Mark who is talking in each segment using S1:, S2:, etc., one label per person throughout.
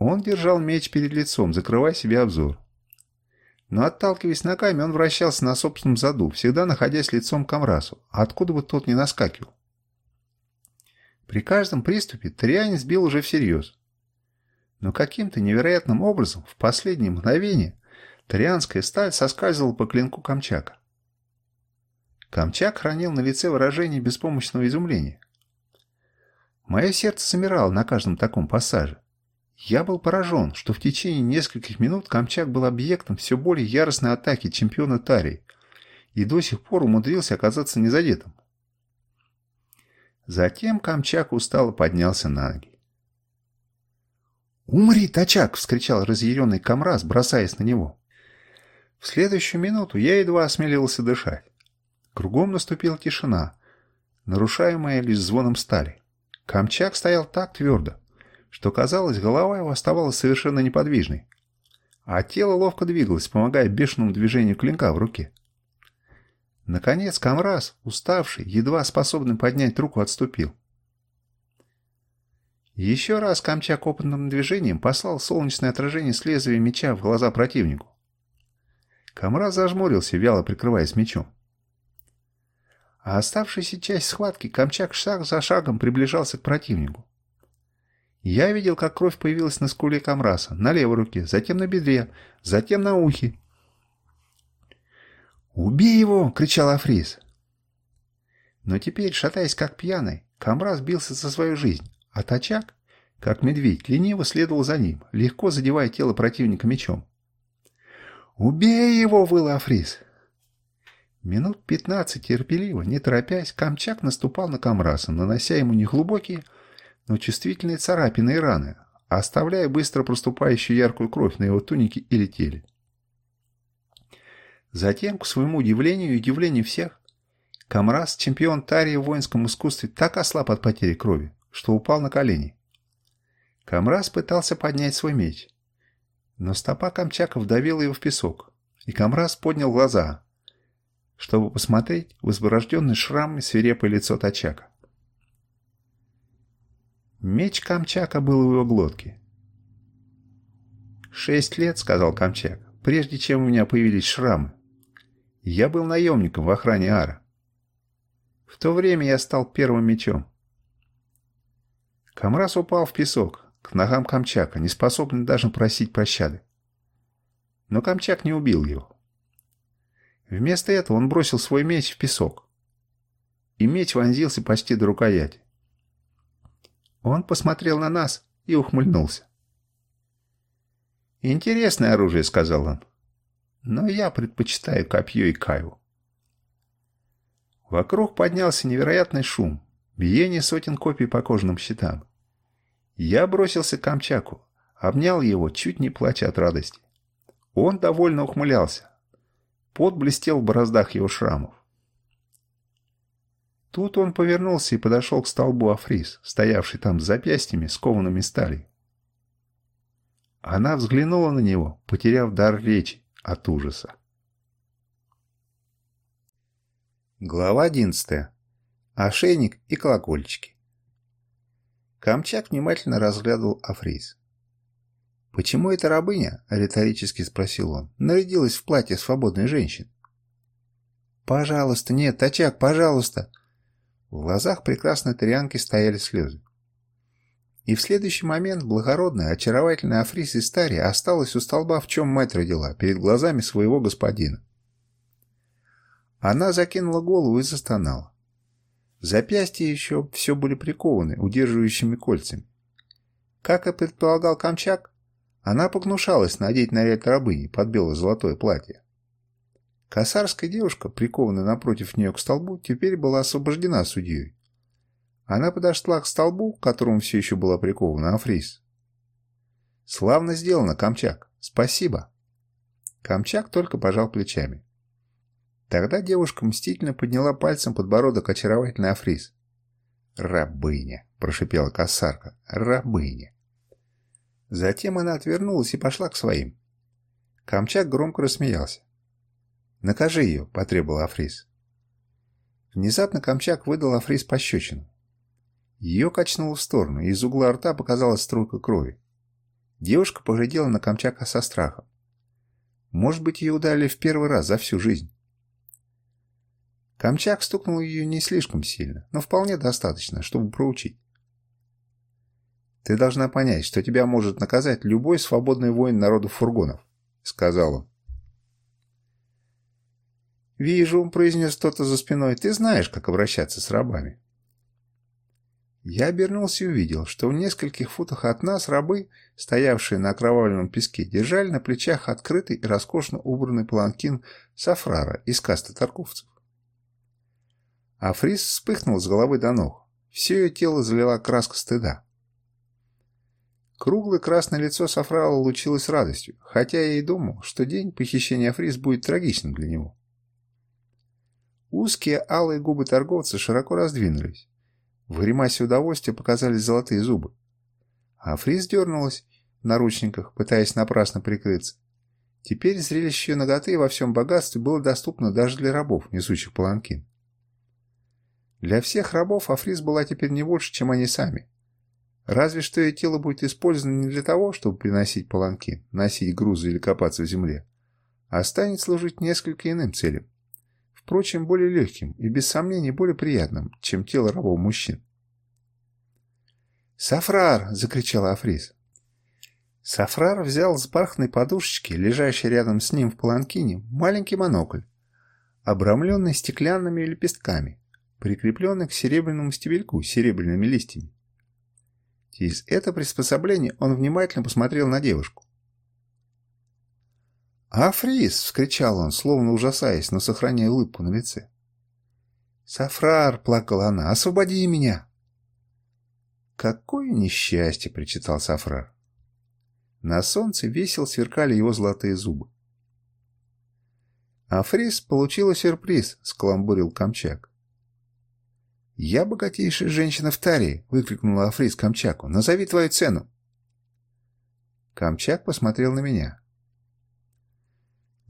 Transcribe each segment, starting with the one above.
S1: Он держал меч перед лицом, закрывая себе обзор. Но отталкиваясь ногами, он вращался на собственном заду, всегда находясь лицом к Амрасу, откуда бы тот ни наскакивал. При каждом приступе Трианец бил уже всерьез. Но каким-то невероятным образом в последнее мгновение Торианская сталь соскальзывала по клинку Камчака. Камчак хранил на лице выражение беспомощного изумления. Мое сердце замирало на каждом таком пассаже. Я был поражен, что в течение нескольких минут Камчак был объектом все более яростной атаки чемпиона Тарии и до сих пор умудрился оказаться незадетым. Затем Камчак устало поднялся на ноги. «Умри, Тачак!» — вскричал разъяренный Камраз, бросаясь на него. В следующую минуту я едва осмелился дышать. Кругом наступила тишина, нарушаемая лишь звоном стали. Камчак стоял так твердо, что казалось, голова его оставалась совершенно неподвижной, а тело ловко двигалось, помогая бешеному движению клинка в руке. Наконец Камраз, уставший, едва способный поднять руку, отступил. Еще раз Камчак опытным движением послал солнечное отражение с лезвия меча в глаза противнику. Камраз зажмурился, вяло прикрываясь мечом. А оставшаяся часть схватки Камчак шаг за шагом приближался к противнику. Я видел, как кровь появилась на скуле Камраса, на левой руке, затем на бедре, затем на ухе. «Убей его!» — кричал Африс. Но теперь, шатаясь как пьяный, Камрас бился за свою жизнь, а Тачак, как медведь, лениво следовал за ним, легко задевая тело противника мечом. «Убей его!» — выл Африс. Минут пятнадцать терпеливо, не торопясь, Камчак наступал на Камраса, нанося ему неглубокие, но чувствительные царапины и раны, оставляя быстро проступающую яркую кровь на его тунике или теле. Затем, к своему удивлению и удивлению всех, Камрас, чемпион Тарии в воинском искусстве, так ослаб от потери крови, что упал на колени. Камрас пытался поднять свой меч, но стопа Камчака вдавила его в песок, и Камрас поднял глаза, чтобы посмотреть в изборожденный шрамами свирепое лицо Тачака. Меч Камчака был в его глотке. «Шесть лет», — сказал Камчак, — «прежде чем у меня появились шрамы. Я был наемником в охране Ара. В то время я стал первым мечом». Камрас упал в песок, к ногам Камчака, не способный даже просить пощады. Но Камчак не убил его. Вместо этого он бросил свой меч в песок. И меч вонзился почти до рукояти. Он посмотрел на нас и ухмыльнулся. «Интересное оружие», — сказал он. «Но я предпочитаю копье и кайву». Вокруг поднялся невероятный шум, биение сотен копий по кожаным щитам. Я бросился к Камчаку, обнял его, чуть не плача от радости. Он довольно ухмылялся. Пот блестел в бороздах его шрамов. Тут он повернулся и подошел к столбу Африс, стоявший там с запястьями, скованными стали. Она взглянула на него, потеряв дар речи от ужаса. Глава 11. Ошейник и колокольчики. Камчак внимательно разглядывал Африс. «Почему эта рабыня?» – риторически спросил он. «Нарядилась в платье свободной женщины». «Пожалуйста, нет, Тачак, пожалуйста!» В глазах прекрасной тарианки стояли слезы. И в следующий момент благородная, очаровательная Африс из Тари осталась у столба, в чем мать родила, перед глазами своего господина. Она закинула голову и застонала. Запястья еще все были прикованы удерживающими кольцами. Как и предполагал Камчак, она погнушалась надеть наряд рабыни под бело-золотое платье. Косарская девушка, прикованная напротив нее к столбу, теперь была освобождена судьей. Она подошла к столбу, к которому все еще была прикована Африс. «Славно сделано, Камчак. Спасибо». Камчак только пожал плечами. Тогда девушка мстительно подняла пальцем подбородок очаровательный Африс. «Рабыня!» – прошипела косарка. «Рабыня!» Затем она отвернулась и пошла к своим. Камчак громко рассмеялся. «Накажи ее», — потребовал Африс. Внезапно Камчак выдал Африс пощечину. Ее качнуло в сторону, и из угла рта показалась струйка крови. Девушка поглядела на Камчака со страхом. Может быть, ее ударили в первый раз за всю жизнь. Камчак стукнул ее не слишком сильно, но вполне достаточно, чтобы проучить. «Ты должна понять, что тебя может наказать любой свободный воин народу фургонов», — сказал он. «Вижу», — произнес кто-то за спиной, — «ты знаешь, как обращаться с рабами». Я обернулся и увидел, что в нескольких футах от нас рабы, стоявшие на окровавленном песке, держали на плечах открытый и роскошно убранный паланкин Сафрара из касты торговцев. А Фрис вспыхнул с головы до ног. Все ее тело залила краска стыда. Круглое красное лицо Сафрала лучилось радостью, хотя я и думал, что день похищения Фрис будет трагичным для него. Узкие алые губы торговца широко раздвинулись. В гримасе удовольствия показались золотые зубы. А Фрис дернулась в наручниках, пытаясь напрасно прикрыться. Теперь зрелище ее ноготы во всем богатстве было доступно даже для рабов, несущих паланкин. Для всех рабов Африс была теперь не больше, чем они сами. Разве что ее тело будет использовано не для того, чтобы приносить паланкин, носить грузы или копаться в земле, а станет служить несколько иным целям впрочем, более легким и, без сомнений, более приятным, чем тело рабов мужчин. «Сафрар!» — закричал Африс. Сафрар взял с бархатной подушечки, лежащей рядом с ним в паланкине, маленький монокль, обрамленный стеклянными лепестками, прикрепленный к серебряному стебельку с серебряными листьями. Через это приспособление он внимательно посмотрел на девушку. «Африс!» — вскричал он, словно ужасаясь, но сохраняя улыбку на лице. «Сафрар!» — плакала она. «Освободи меня!» «Какое несчастье!» — причитал Сафрар. На солнце весело сверкали его золотые зубы. «Африс получила сюрприз!» — скаламбурил Камчак. «Я богатейшая женщина в Тарии!» — выкрикнула Африс Камчаку. «Назови твою цену!» Камчак посмотрел на меня.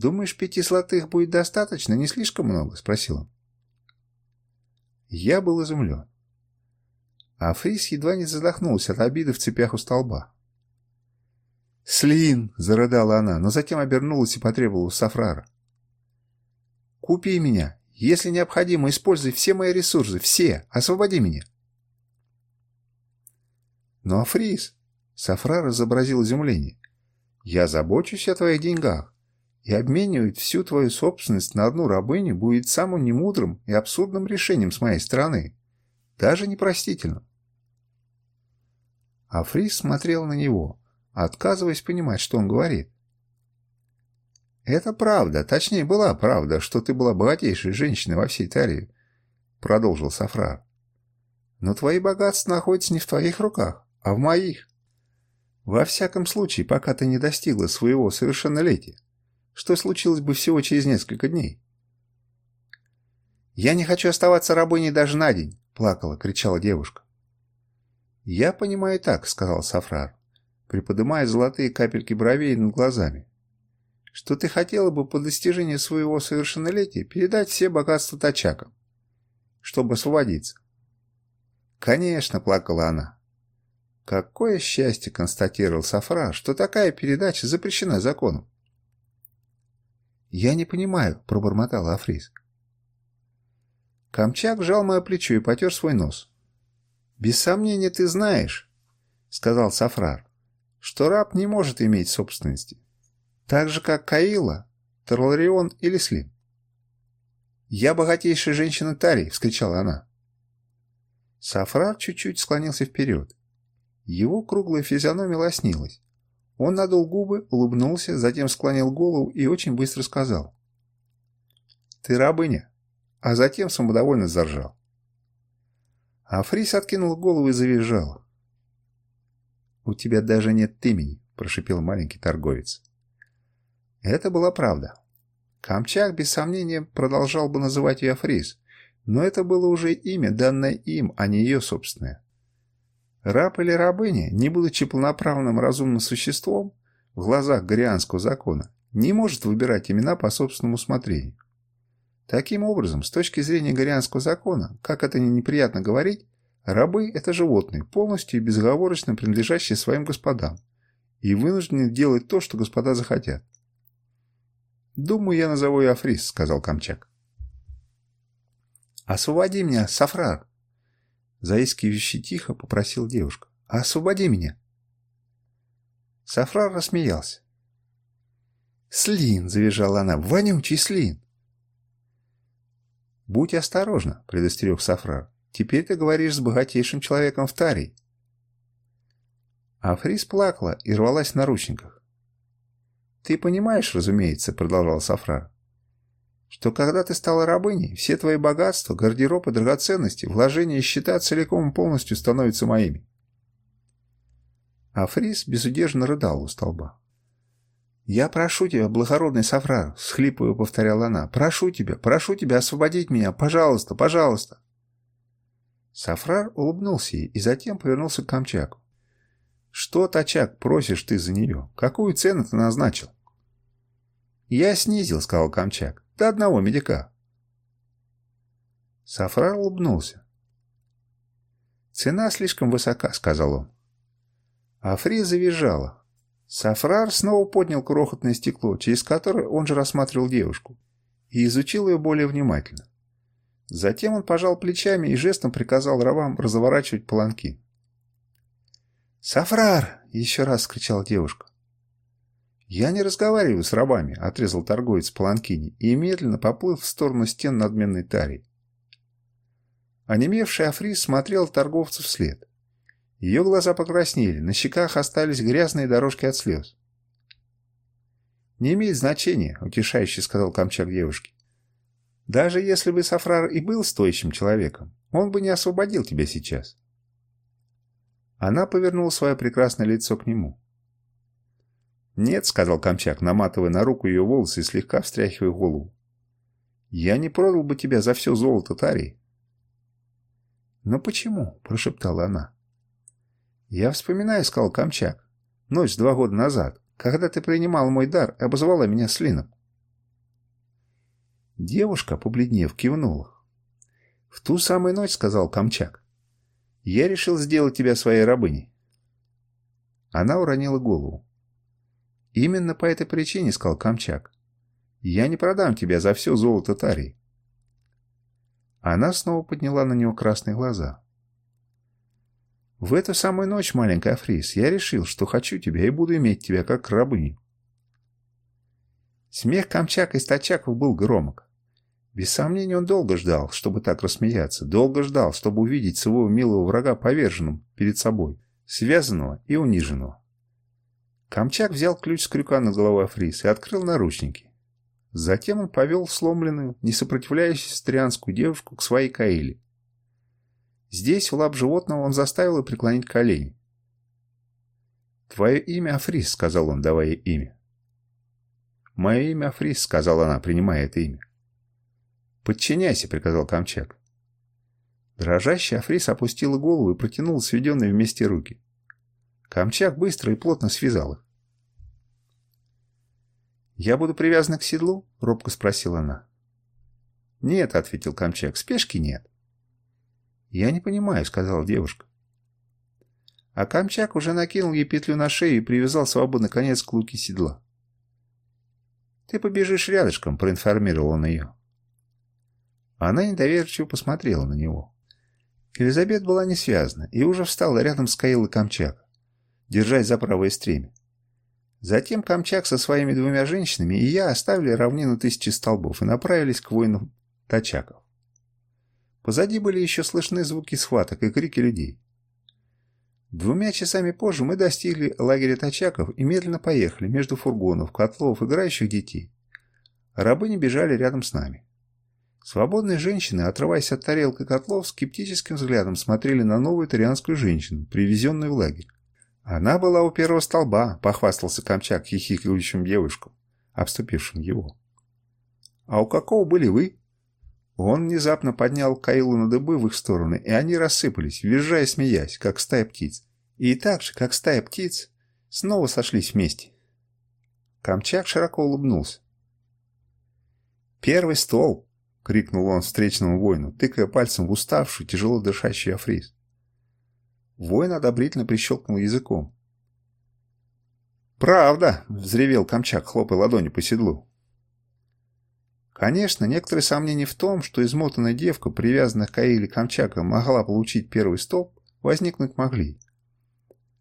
S1: «Думаешь, пяти золотых будет достаточно? Не слишком много?» – спросил он. Я был изумлен. А Фрис едва не задохнулся от обиды в цепях у столба. «Слин!» – зарыдала она, но затем обернулась и потребовала у Сафрара. «Купи меня. Если необходимо, используй все мои ресурсы. Все. Освободи меня». «Но, Фрис!» – Сафрар изобразил изумление. «Я забочусь о твоих деньгах и обменивать всю твою собственность на одну рабыню будет самым немудрым и абсурдным решением с моей стороны. Даже непростительным. А Фрис смотрел на него, отказываясь понимать, что он говорит. «Это правда, точнее была правда, что ты была богатейшей женщиной во всей Тарии», — продолжил Сафрар. «Но твои богатства находятся не в твоих руках, а в моих. Во всяком случае, пока ты не достигла своего совершеннолетия что случилось бы всего через несколько дней. «Я не хочу оставаться рабыней даже на день!» — плакала, кричала девушка. «Я понимаю так», — сказал Сафрар, приподнимая золотые капельки бровей над глазами, «что ты хотела бы по достижении своего совершеннолетия передать все богатства тачакам, чтобы освободиться». «Конечно», — плакала она. «Какое счастье!» — констатировал Сафрар, что такая передача запрещена законом. «Я не понимаю», — пробормотал Африс. Камчак сжал мое плечо и потер свой нос. «Без сомнения ты знаешь», — сказал Сафрар, — «что раб не может иметь собственности, так же, как Каила, Тарларион или Слим». «Я богатейшая женщина Тарии!» — вскричала она. Сафрар чуть-чуть склонился вперед. Его круглая физиономия лоснилась. Он надул губы, улыбнулся, затем склонил голову и очень быстро сказал. «Ты рабыня!» А затем самодовольно заржал. А Фрис откинул голову и завизжал. «У тебя даже нет имени», – прошипел маленький торговец. Это была правда. Камчак, без сомнения, продолжал бы называть ее Фрис, но это было уже имя, данное им, а не ее собственное. Раб или рабыня, не будучи полноправным разумным существом, в глазах горианского закона, не может выбирать имена по собственному усмотрению. Таким образом, с точки зрения горианского закона, как это не неприятно говорить, рабы – это животные, полностью и безоговорочно принадлежащие своим господам, и вынуждены делать то, что господа захотят. «Думаю, я назову ее Африс», — сказал Камчак. «Освободи меня, Сафрар!» Заискивающе тихо попросил девушка. «Освободи меня!» Сафрар рассмеялся. «Слин!» — завизжала она. «Вонючий слин!» «Будь осторожна!» — предостерег Сафрар. «Теперь ты говоришь с богатейшим человеком в Тарии». Африс плакала и рвалась в наручниках. «Ты понимаешь, разумеется», — продолжал Сафрар, «что когда ты стала рабыней, все твои богатства, гардероб и драгоценности, вложения и счета целиком и полностью становятся моими». Африс безудержно рыдал у столба. «Я прошу тебя, благородный Сафрар», — схлипывая повторяла она, «прошу тебя, прошу тебя освободить меня, пожалуйста, пожалуйста». Сафрар улыбнулся ей и затем повернулся к Камчаку. Что, Тачак, просишь ты за нее? Какую цену ты назначил? Я снизил, сказал Камчак, до одного медика. Сафрар улыбнулся. «Цена слишком высока», — сказал он. Афри завизжала. Сафрар снова поднял крохотное стекло, через которое он же рассматривал девушку, и изучил ее более внимательно. Затем он пожал плечами и жестом приказал рабам разворачивать паланки. «Сафрар!» — еще раз кричала девушка. «Я не разговариваю с рабами», — отрезал торговец Паланкини и медленно поплыл в сторону стен надменной тари. Онемевший Африс смотрел торговцу вслед. Ее глаза покраснели, на щеках остались грязные дорожки от слез. «Не имеет значения», — утешающе сказал Камчак девушке. «Даже если бы Сафрар и был стоящим человеком, он бы не освободил тебя сейчас. Она повернула свое прекрасное лицо к нему. «Нет», — сказал Камчак, наматывая на руку ее волосы и слегка встряхивая голову. «Я не продал бы тебя за все золото Тарии». «Но почему?» — прошептала она. «Я вспоминаю», — сказал Камчак, — «ночь два года назад, когда ты принимал мой дар и обозвала меня слином». Девушка, побледнев, кивнула. «В ту самую ночь», — сказал Камчак, я решил сделать тебя своей рабыней. Она уронила голову. Именно по этой причине, сказал Камчак. Я не продам тебя за все золото Тарии. Она снова подняла на него красные глаза. В эту самую ночь, маленькая Фрис, я решил, что хочу тебя и буду иметь тебя как рабыню. Смех Камчака и Стачаков был громок. Без сомнения, он долго ждал, чтобы так рассмеяться, долго ждал, чтобы увидеть своего милого врага поверженным перед собой, связанного и униженного. Камчак взял ключ с крюка над головой Фрис и открыл наручники. Затем он повел сломленную, не сопротивляющуюся трианскую девушку к своей Каиле. Здесь, в лап животного, он заставил ее преклонить колени. «Твое имя Африс», — сказал он, давая имя. «Мое имя Африс», — сказала она, принимая это имя. «Подчиняйся», — приказал Камчак. Дрожащий Африс опустила голову и протянул сведенные вместе руки. Камчак быстро и плотно связал их. «Я буду привязана к седлу?» — робко спросила она. «Нет», — ответил Камчак, — «спешки нет». «Я не понимаю», — сказала девушка. А Камчак уже накинул ей петлю на шею и привязал свободный конец к луке седла. «Ты побежишь рядышком», — проинформировал он ее. Она недоверчиво посмотрела на него. Елизабет была не связана и уже встала рядом с Каилой Камчак, держась за правое стремя. Затем Камчак со своими двумя женщинами и я оставили равнину тысячи столбов и направились к воинам тачаков. Позади были еще слышны звуки схваток и крики людей. Двумя часами позже мы достигли лагеря тачаков и медленно поехали между фургонов, котлов, играющих детей. Рабы не бежали рядом с нами. Свободные женщины, отрываясь от тарелок и котлов, скептическим взглядом смотрели на новую итальянскую женщину, привезенную в лагерь. Она была у первого столба, похвастался Камчак хихикающим девушкам, обступившим его. «А у какого были вы?» Он внезапно поднял Каилу на дыбы в их стороны, и они рассыпались, визжая и смеясь, как стая птиц. И так же, как стая птиц, снова сошлись вместе. Камчак широко улыбнулся. «Первый стол!» — крикнул он встречному воину, тыкая пальцем в уставший, тяжело дышащий Африс. Воин одобрительно прищелкнул языком. «Правда!» — взревел Камчак, хлопая ладонью по седлу. Конечно, некоторые сомнения в том, что измотанная девка, привязанная к Аиле Камчака, могла получить первый столб, возникнуть могли.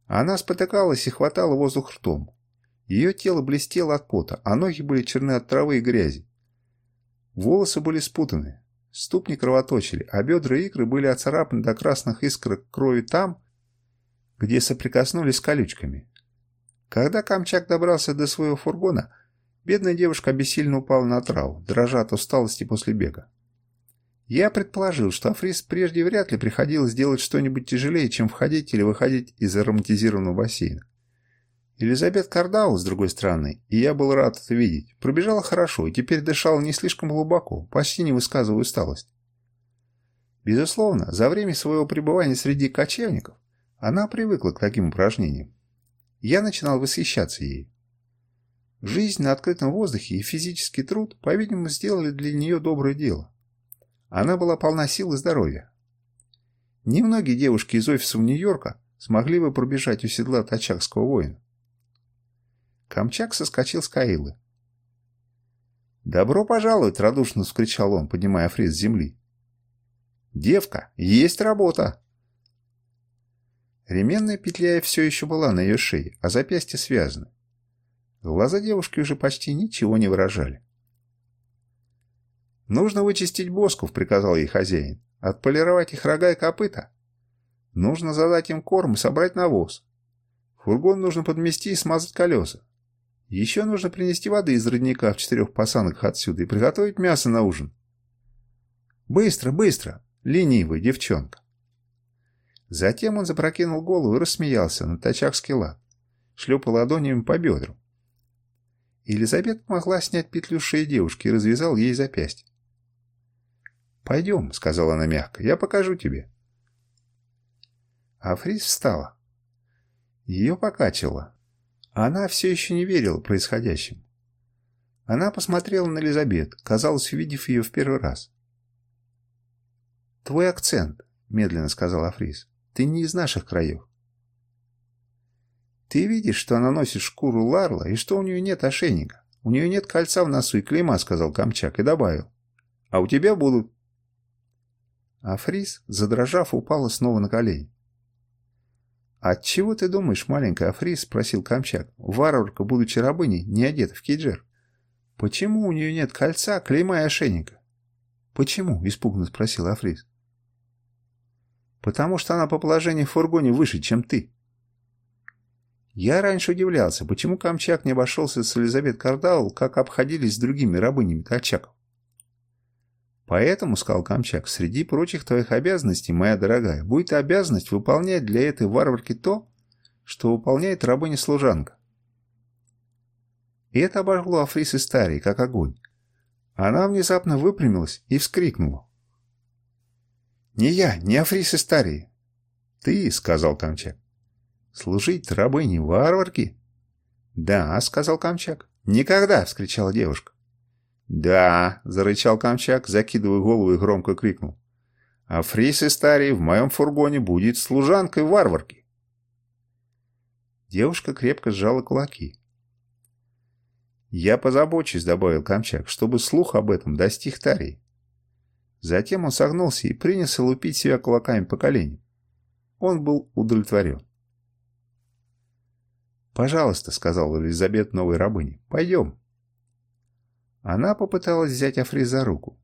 S1: Она спотыкалась и хватала воздух ртом. Ее тело блестело от пота, а ноги были черны от травы и грязи. Волосы были спутаны, ступни кровоточили, а бедра и икры были оцарапаны до красных искр крови там, где соприкоснулись с колючками. Когда Камчак добрался до своего фургона, бедная девушка обессильно упала на траву, дрожа от усталости после бега. Я предположил, что Африс прежде вряд ли приходилось делать что-нибудь тяжелее, чем входить или выходить из ароматизированного бассейна. Елизабет Кардау, с другой стороны, и я был рад это видеть, пробежала хорошо и теперь дышала не слишком глубоко, почти не высказывая усталость. Безусловно, за время своего пребывания среди кочевников она привыкла к таким упражнениям. Я начинал восхищаться ею. Жизнь на открытом воздухе и физический труд, по-видимому, сделали для нее доброе дело. Она была полна сил и здоровья. Немногие девушки из офисов Нью-Йорка смогли бы пробежать у седла тачакского воина. Камчак соскочил с Каилы. «Добро пожаловать!» — радушно вскричал он, поднимая фриз с земли. «Девка, есть работа!» Ременная петля все еще была на ее шее, а запястье связано. Глаза девушки уже почти ничего не выражали. «Нужно вычистить босков», — приказал ей хозяин. «Отполировать их рога и копыта. Нужно задать им корм и собрать навоз. Фургон нужно подмести и смазать колеса. Еще нужно принести воды из родника в четырех посанках отсюда и приготовить мясо на ужин. Быстро, быстро, ленивая девчонка. Затем он запрокинул голову и рассмеялся на тачах скилла, шлепая ладонями по бедрам. Елизабет могла снять петлю с шеи девушки и развязал ей запястье. «Пойдем», — сказала она мягко, — «я покажу тебе». Африс встала. Ее покачивало. Она все еще не верила происходящему. Она посмотрела на Елизабет, казалось, увидев ее в первый раз. «Твой акцент», — медленно сказал Африс, — «ты не из наших краев». «Ты видишь, что она носит шкуру Ларла и что у нее нет ошейника. У нее нет кольца в носу и клейма», — сказал Камчак и добавил. «А у тебя будут». А Фрис, задрожав, упала снова на колени. «Отчего ты думаешь, маленькая Африс?» — спросил Камчак. «Варварка, будучи рабыней, не одета в киджер. Почему у нее нет кольца, клейма и ошейника?» «Почему?» — испуганно спросил Африс. «Потому что она по положению в фургоне выше, чем ты». Я раньше удивлялся, почему Камчак не обошелся с Элизабет Кардау, как обходились с другими рабынями Колчаков. Поэтому, сказал Камчак, среди прочих твоих обязанностей, моя дорогая, будет обязанность выполнять для этой варварки то, что выполняет рабыня-служанка. И это обожгло Африсы Старей, как огонь. Она внезапно выпрямилась и вскрикнула. «Не я, не Африсы Старей!» «Ты», — сказал Камчак. «Служить рабыне варварки?» «Да», — сказал Камчак. «Никогда!» — вскричала девушка. «Да!» — зарычал Камчак, закидывая голову и громко крикнул. «А Фрис Старий в моем фургоне будет служанкой варварки!» Девушка крепко сжала кулаки. «Я позабочусь», — добавил Камчак, — «чтобы слух об этом достиг Тарии». Затем он согнулся и принялся лупить себя кулаками по коленям. Он был удовлетворен. «Пожалуйста», — сказала Елизабет новой рабыне, — «пойдем». Она попыталась взять Африз за руку.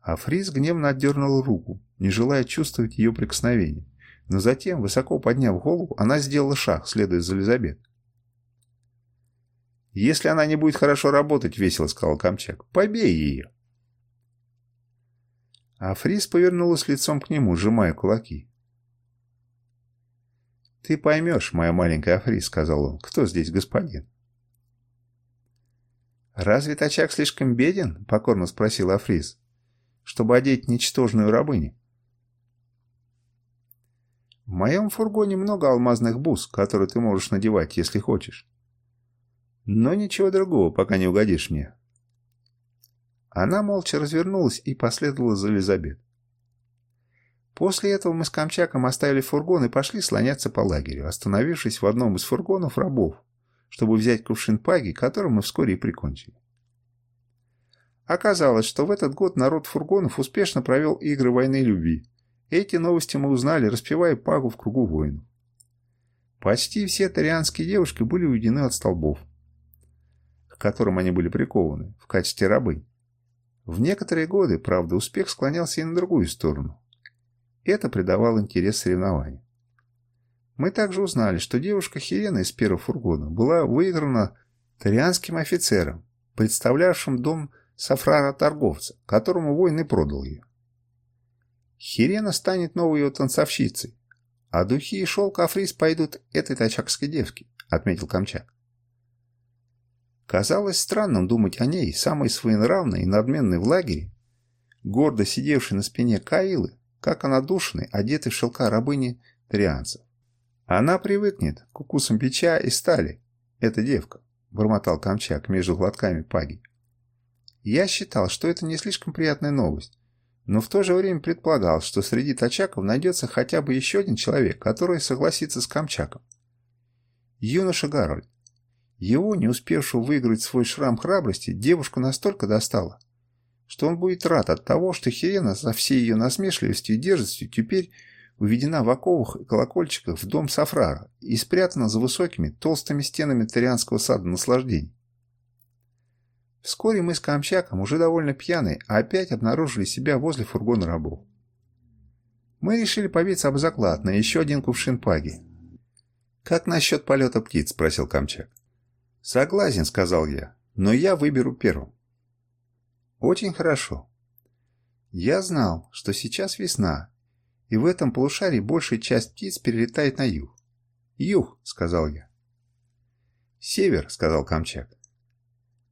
S1: Африз гневно отдернул руку, не желая чувствовать ее прикосновение. Но затем, высоко подняв голову, она сделала шаг, следуя за Элизабет. «Если она не будет хорошо работать, — весело сказал Камчак, — побей ее!» Африз повернулась лицом к нему, сжимая кулаки. «Ты поймешь, моя маленькая Африз, — сказал он, — кто здесь господин?» «Разве тачак слишком беден?» — покорно спросил Африз. «Чтобы одеть ничтожную рабыню». «В моем фургоне много алмазных бус, которые ты можешь надевать, если хочешь. Но ничего другого, пока не угодишь мне». Она молча развернулась и последовала за Элизабет. После этого мы с Камчаком оставили фургон и пошли слоняться по лагерю, остановившись в одном из фургонов рабов, чтобы взять кувшин паги, который мы вскоре и прикончили. Оказалось, что в этот год народ фургонов успешно провел игры войны любви. Эти новости мы узнали, распевая пагу в кругу воинов. Почти все тарианские девушки были уведены от столбов, к которым они были прикованы, в качестве рабынь. В некоторые годы, правда, успех склонялся и на другую сторону. Это придавало интерес соревнованию. Мы также узнали, что девушка Хелена из первого фургона была выиграна тарианским офицером, представлявшим дом Сафрара-торговца, которому воин и продал ее. Хирена станет новой его танцовщицей, а духи и шелк Африс пойдут этой тачакской девке, отметил Камчак. Казалось странным думать о ней, самой своенравной и надменной в лагере, гордо сидевшей на спине Каилы, как она душной, одетой в шелка рабыни трианцев. Она привыкнет к укусам печа и стали, эта девка, бормотал Камчак между глотками паги. Я считал, что это не слишком приятная новость, но в то же время предполагал, что среди тачаков найдется хотя бы еще один человек, который согласится с Камчаком. Юноша Гарольд. Его, не успевшего выиграть свой шрам храбрости, девушку настолько достала, что он будет рад от того, что Хирена со всей ее насмешливостью и дерзостью теперь уведена в оковах и колокольчиках в дом Сафрара и спрятана за высокими, толстыми стенами Тарианского сада наслаждений. Вскоре мы с Камчаком, уже довольно пьяные, опять обнаружили себя возле фургона рабов. Мы решили побиться об заклад на еще один кувшин паги. «Как насчет полета птиц?» – спросил Камчак. «Согласен», – сказал я, – «но я выберу первым». «Очень хорошо. Я знал, что сейчас весна, и в этом полушарии большая часть птиц перелетает на юг. «Юг», — сказал я. «Север», — сказал Камчак.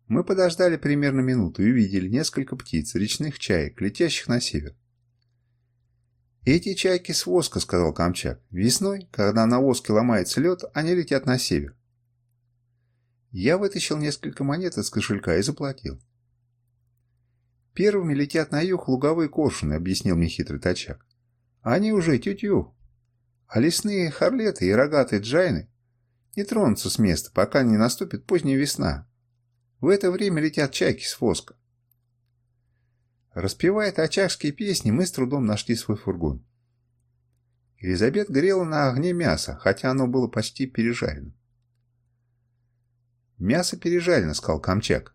S1: Мы подождали примерно минуту и увидели несколько птиц, речных чаек, летящих на север. «Эти чайки с воска», — сказал Камчак. «Весной, когда на воске ломается лед, они летят на север». Я вытащил несколько монет из кошелька и заплатил. «Первыми летят на юг луговые коршуны», — объяснил мне хитрый тачак. «Они уже тю-тю. А лесные харлеты и рогатые джайны не тронутся с места, пока не наступит поздняя весна, в это время летят чайки с воска. Распевая очагские песни, мы с трудом нашли свой фургон. Елизабет грела на огне мясо, хотя оно было почти пережарено. «Мясо пережарено», — сказал Камчак.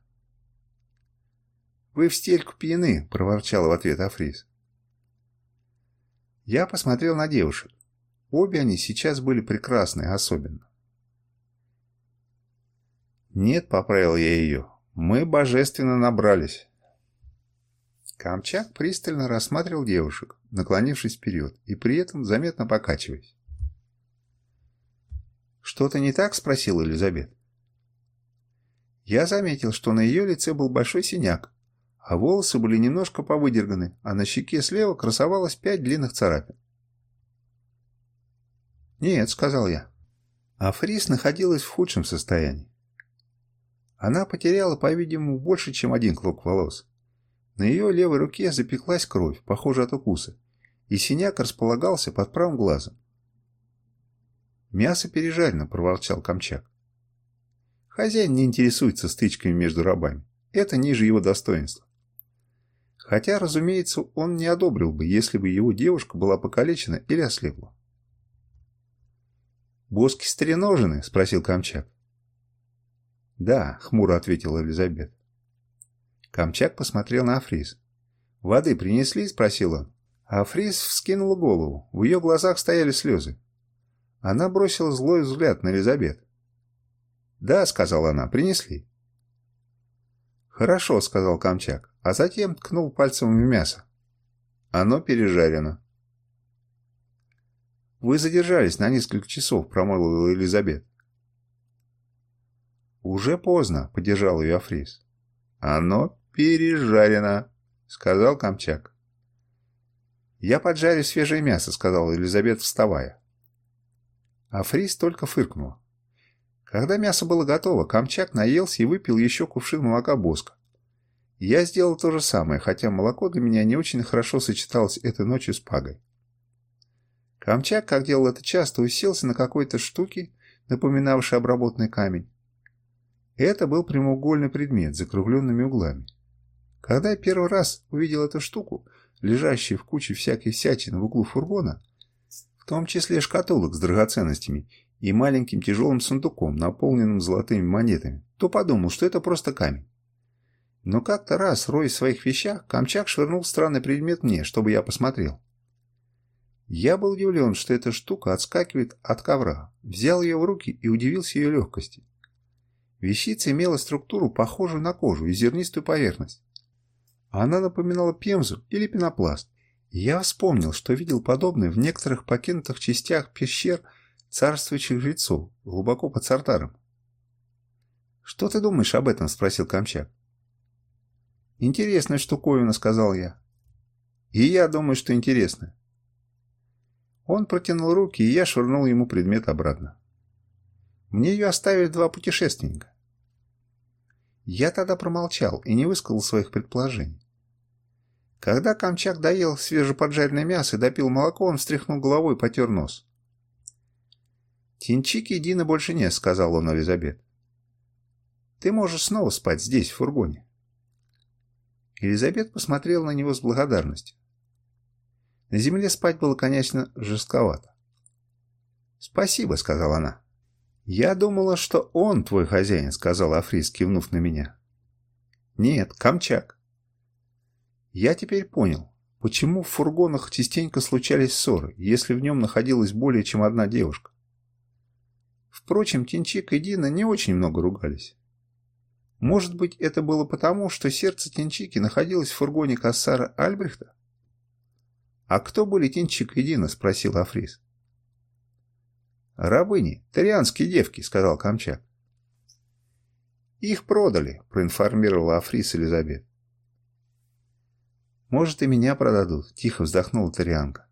S1: «Вы в стельку пьяны», — проворчал в ответ Африс. Я посмотрел на девушек. Обе они сейчас были прекрасны особенно. «Нет», — поправил я ее, — «мы божественно набрались». Камчак пристально рассматривал девушек, наклонившись вперед, и при этом заметно покачиваясь. «Что-то не так?» — спросила Элизабет. Я заметил, что на ее лице был большой синяк, а волосы были немножко повыдерганы, а на щеке слева красовалось пять длинных царапин. «Нет», — сказал я. А Фрис находилась в худшем состоянии. Она потеряла, по-видимому, больше, чем один клок волос. На ее левой руке запеклась кровь, похожая от укуса, и синяк располагался под правым глазом. «Мясо пережарено», — проворчал Камчак. Хозяин не интересуется стычками между рабами. Это ниже его достоинства. Хотя, разумеется, он не одобрил бы, если бы его девушка была покалечена или ослепла. «Боски стреножены?» — спросил Камчак. «Да», — хмуро ответила Элизабет. Камчак посмотрел на Африс. «Воды принесли?» — спросил он. Африс вскинула голову. В ее глазах стояли слезы. Она бросила злой взгляд на Элизабет. «Да», — сказала она, — «принесли». «Хорошо», — сказал Камчак, а затем ткнул пальцем в мясо. «Оно пережарено». «Вы задержались на несколько часов», — промолвила Элизабет. «Уже поздно», — поддержал ее Африс. «Оно пережарено», — сказал Камчак. «Я поджарю свежее мясо», — сказала Елизабет, вставая. Африс только фыркнул. Когда мясо было готово, Камчак наелся и выпил еще кувшин молока боска. Я сделал то же самое, хотя молоко для меня не очень хорошо сочеталось этой ночью с пагой. Камчак, как делал это часто, уселся на какой-то штуке, напоминавшей обработанный камень, Это был прямоугольный предмет с закругленными углами. Когда я первый раз увидел эту штуку, лежащую в куче всякой всячины в углу фургона, в том числе шкатулок с драгоценностями и маленьким тяжелым сундуком, наполненным золотыми монетами, то подумал, что это просто камень. Но как-то раз, роясь в своих вещах, Камчак швырнул странный предмет мне, чтобы я посмотрел. Я был удивлен, что эта штука отскакивает от ковра, взял ее в руки и удивился ее легкости. Вещица имела структуру, похожую на кожу и зернистую поверхность. Она напоминала пемзу или пенопласт. Я вспомнил, что видел подобное в некоторых покинутых частях пещер царствующих жрецов, глубоко под Сартаром. «Что ты думаешь об этом?» – спросил Камчак. «Интересная штуковина», – сказал я. «И я думаю, что интересная». Он протянул руки, и я швырнул ему предмет обратно. Мне ее оставили два путешественника. Я тогда промолчал и не высказал своих предположений. Когда Камчак доел свежеподжаренное мясо и допил молоко, он встряхнул головой и потер нос. «Тинчики Дина больше нет», — сказал он Элизабет. «Ты можешь снова спать здесь, в фургоне». Елизабет посмотрела на него с благодарностью. На земле спать было, конечно, жестковато. «Спасибо», — сказала она. «Я думала, что он твой хозяин», — сказал Африс, кивнув на меня. «Нет, Камчак». Я теперь понял, почему в фургонах частенько случались ссоры, если в нем находилась более чем одна девушка. Впрочем, Тинчик и Дина не очень много ругались. Может быть, это было потому, что сердце Тинчики находилось в фургоне Кассара Альбрехта? «А кто были Тинчик и Дина?» — спросил Африс. «Рабыни, тарианские девки», — сказал Камчак. «Их продали», — проинформировала Африс Элизабет. «Может, и меня продадут», — тихо вздохнула Тарианка.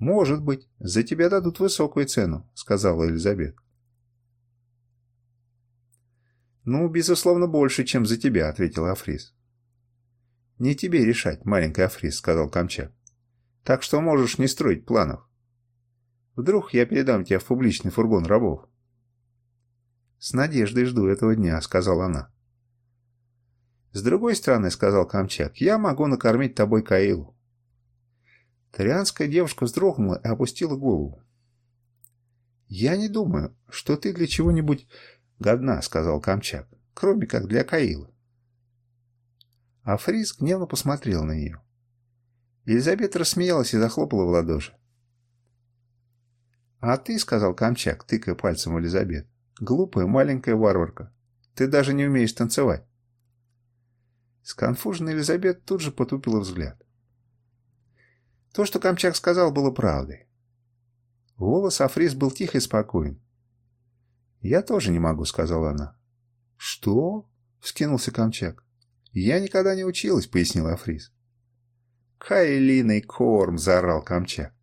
S1: «Может быть, за тебя дадут высокую цену», — сказала Элизабет. «Ну, безусловно, больше, чем за тебя», — ответила Африс. «Не тебе решать, маленькая Африс», — сказал Камчак. «Так что можешь не строить планов. Вдруг я передам тебя в публичный фургон рабов?» «С надеждой жду этого дня», — сказала она. «С другой стороны», — сказал Камчак, — «я могу накормить тобой Каилу». Тарианская девушка вздрогнула и опустила голову. «Я не думаю, что ты для чего-нибудь годна», — сказал Камчак, — «кроме как для Каилы». А Фрис гневно посмотрел на нее. Елизавета рассмеялась и захлопала в ладоши. «А ты, — сказал Камчак, тыкая пальцем в Элизабет, — глупая маленькая варварка. Ты даже не умеешь танцевать». Сконфуженная Элизабет тут же потупила взгляд. То, что Камчак сказал, было правдой. Голос Африс был тих и спокоен. «Я тоже не могу», — сказала она. «Что?» — вскинулся Камчак. «Я никогда не училась», — пояснила Африс. «Кайлиный корм!» — заорал Камчак.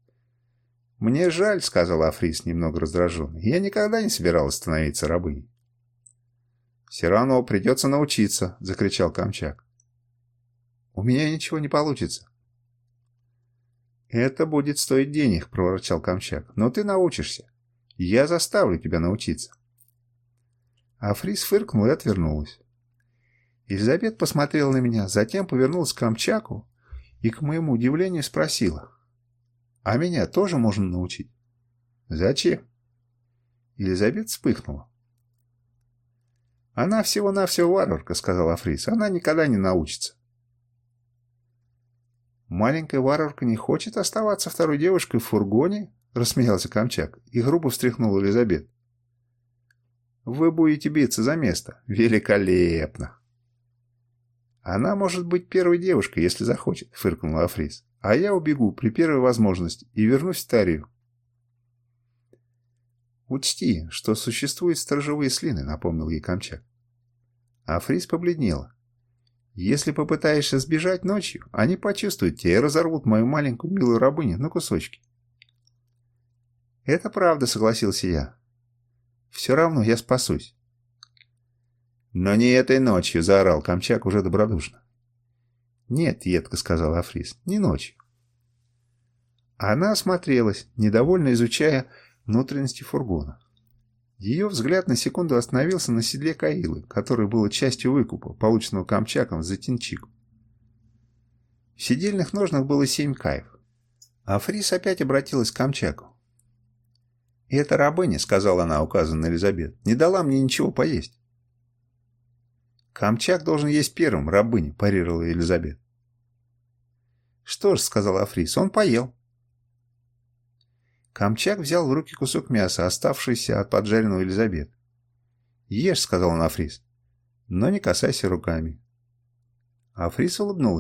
S1: «Мне жаль», — сказал Африс, немного раздраженный. «Я никогда не собиралась становиться рабыней». «Все равно придется научиться», — закричал Камчак. «У меня ничего не получится». «Это будет стоить денег», — проворчал Камчак. «Но ты научишься. Я заставлю тебя научиться». Африс фыркнул и отвернулась. Елизабет посмотрела на меня, затем повернулась к Камчаку и, к моему удивлению, спросила. А меня тоже можно научить? Зачем? Елизабет вспыхнула. Она всего-навсего варварка, сказал Африс. Она никогда не научится. Маленькая варварка не хочет оставаться второй девушкой в фургоне? Рассмеялся Камчак и грубо встряхнул Елизабет. Вы будете биться за место. Великолепно. Она может быть первой девушкой, если захочет, фыркнул Африс. А я убегу при первой возможности и вернусь в Тарию. «Учти, что существуют сторожевые слины», — напомнил ей Камчак. А Фрис побледнела. «Если попытаешься сбежать ночью, они почувствуют тебя и разорвут мою маленькую милую рабыню на кусочки». «Это правда», — согласился я. «Все равно я спасусь». «Но не этой ночью», — заорал Камчак уже добродушно. «Нет», — едко сказал Африс, — «не ночью». Она осмотрелась, недовольно изучая внутренности фургона. Ее взгляд на секунду остановился на седле Каилы, которое было частью выкупа, полученного Камчаком за Тинчик. В сидельных ножнах было семь каев. А Фрис опять обратилась к Камчаку. «И эта рабыня», — сказала она, указанная на Элизабет, — «не дала мне ничего поесть». «Камчак должен есть первым, рабыня», — парировала Елизабет. «Что ж», — сказал Африс, — «он поел». Камчак взял в руки кусок мяса, оставшийся от поджаренного Елизабет. «Ешь», — сказал он Африс, — «но не касайся руками». Африс улыбнулась.